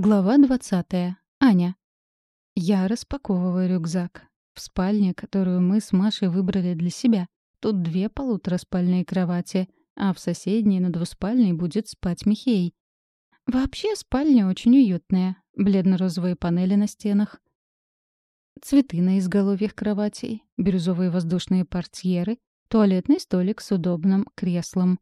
Глава 20. Аня. Я распаковываю рюкзак. В спальне, которую мы с Машей выбрали для себя, тут две полутораспальные кровати, а в соседней на двуспальной будет спать Михей. Вообще спальня очень уютная. Бледно-розовые панели на стенах, цветы на изголовьях кроватей, бирюзовые воздушные портьеры, туалетный столик с удобным креслом.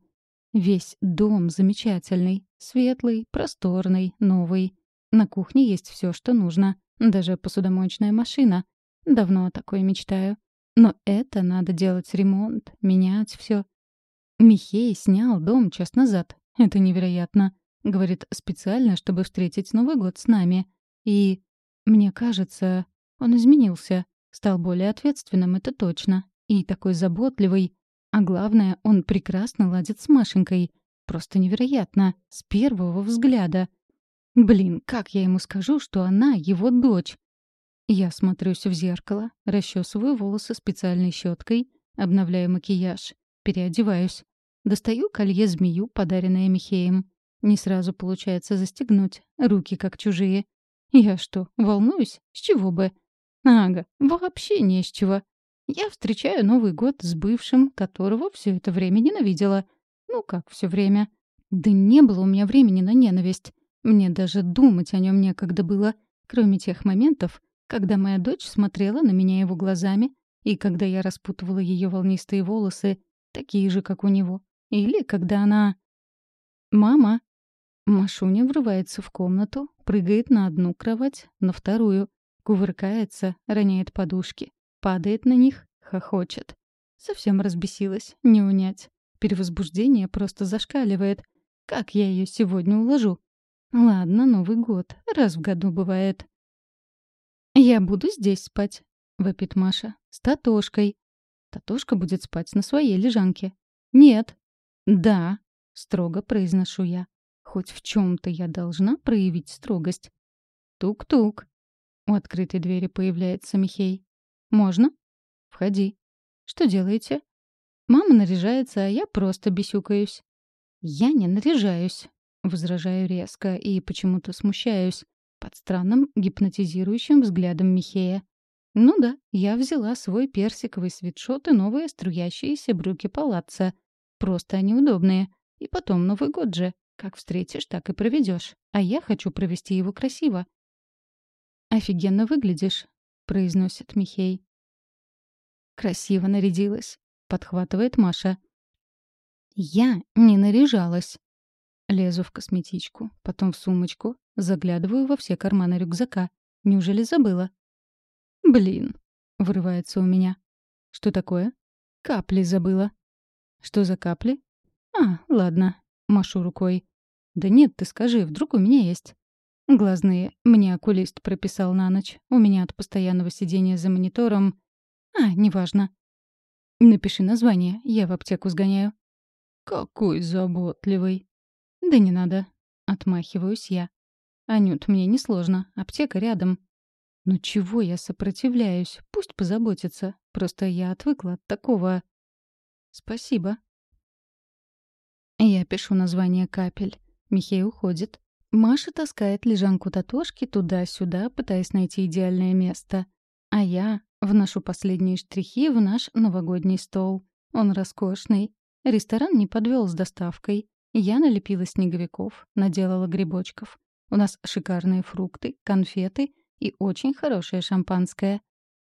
Весь дом замечательный, светлый, просторный, новый. На кухне есть все, что нужно. Даже посудомоечная машина. Давно о такой мечтаю. Но это надо делать ремонт, менять все. Михей снял дом час назад. Это невероятно. Говорит, специально, чтобы встретить Новый год с нами. И, мне кажется, он изменился. Стал более ответственным, это точно. И такой заботливый. А главное, он прекрасно ладит с Машенькой. Просто невероятно. С первого взгляда. Блин, как я ему скажу, что она его дочь? Я смотрюсь в зеркало, расчесываю волосы специальной щеткой, обновляю макияж, переодеваюсь. Достаю колье-змею, подаренное Михеем. Не сразу получается застегнуть, руки как чужие. Я что, волнуюсь? С чего бы? Ага, вообще не с чего. Я встречаю Новый год с бывшим, которого все это время ненавидела. Ну как все время? Да не было у меня времени на ненависть. Мне даже думать о нем некогда было, кроме тех моментов, когда моя дочь смотрела на меня его глазами, и когда я распутывала ее волнистые волосы, такие же, как у него. Или когда она... «Мама!» Машуня врывается в комнату, прыгает на одну кровать, на вторую, кувыркается, роняет подушки, падает на них, хохочет. Совсем разбесилась, не унять. Перевозбуждение просто зашкаливает. Как я ее сегодня уложу? Ладно, Новый год. Раз в году бывает. «Я буду здесь спать», — вопит Маша. «С Татошкой». Татошка будет спать на своей лежанке. «Нет». «Да», — строго произношу я. Хоть в чем то я должна проявить строгость. Тук-тук. У открытой двери появляется Михей. «Можно?» «Входи». «Что делаете?» Мама наряжается, а я просто бесюкаюсь. «Я не наряжаюсь», Возражаю резко и почему-то смущаюсь под странным гипнотизирующим взглядом Михея. Ну да, я взяла свой персиковый свитшот и новые струящиеся брюки палаца. Просто они удобные. И потом Новый год же. Как встретишь, так и проведешь. А я хочу провести его красиво. «Офигенно выглядишь», — произносит Михей. «Красиво нарядилась», — подхватывает Маша. «Я не наряжалась», Лезу в косметичку, потом в сумочку, заглядываю во все карманы рюкзака. Неужели забыла? «Блин», — вырывается у меня. «Что такое?» «Капли забыла». «Что за капли?» «А, ладно», — машу рукой. «Да нет, ты скажи, вдруг у меня есть». «Глазные. Мне окулист прописал на ночь. У меня от постоянного сидения за монитором...» «А, неважно». «Напиши название, я в аптеку сгоняю». «Какой заботливый», «Да не надо». Отмахиваюсь я. «Анют, мне несложно. Аптека рядом». «Ну чего я сопротивляюсь? Пусть позаботится. Просто я отвыкла от такого...» «Спасибо». Я пишу название капель. Михей уходит. Маша таскает лежанку Татошки туда-сюда, пытаясь найти идеальное место. А я вношу последние штрихи в наш новогодний стол. Он роскошный. Ресторан не подвел с доставкой. Я налепила снеговиков, наделала грибочков. У нас шикарные фрукты, конфеты и очень хорошее шампанское.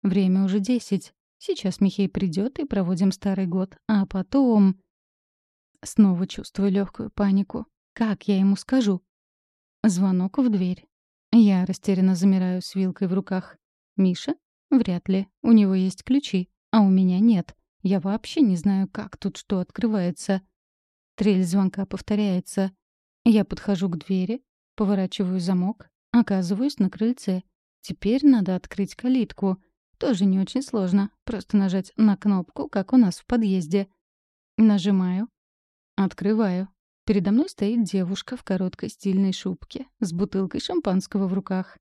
Время уже десять. Сейчас Михей придет и проводим старый год. А потом... Снова чувствую легкую панику. Как я ему скажу? Звонок в дверь. Я растерянно замираю с вилкой в руках. Миша? Вряд ли. У него есть ключи, а у меня нет. Я вообще не знаю, как тут что открывается. Трель звонка повторяется. Я подхожу к двери, поворачиваю замок, оказываюсь на крыльце. Теперь надо открыть калитку. Тоже не очень сложно. Просто нажать на кнопку, как у нас в подъезде. Нажимаю. Открываю. Передо мной стоит девушка в короткой стильной шубке с бутылкой шампанского в руках.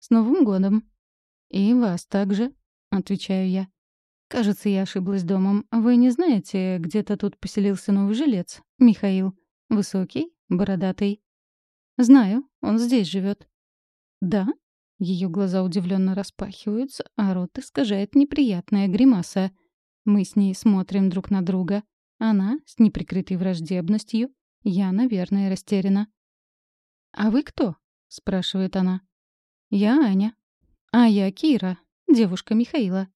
«С Новым годом!» «И вас также», — отвечаю я. Кажется, я ошиблась домом. Вы не знаете, где-то тут поселился новый жилец? Михаил. Высокий, бородатый. «Знаю, он здесь живет. «Да?» Ее глаза удивленно распахиваются, а рот искажает неприятная гримаса. Мы с ней смотрим друг на друга. Она с неприкрытой враждебностью, я, наверное, растеряна. «А вы кто?» — спрашивает она. «Я Аня». «А я Кира, девушка Михаила.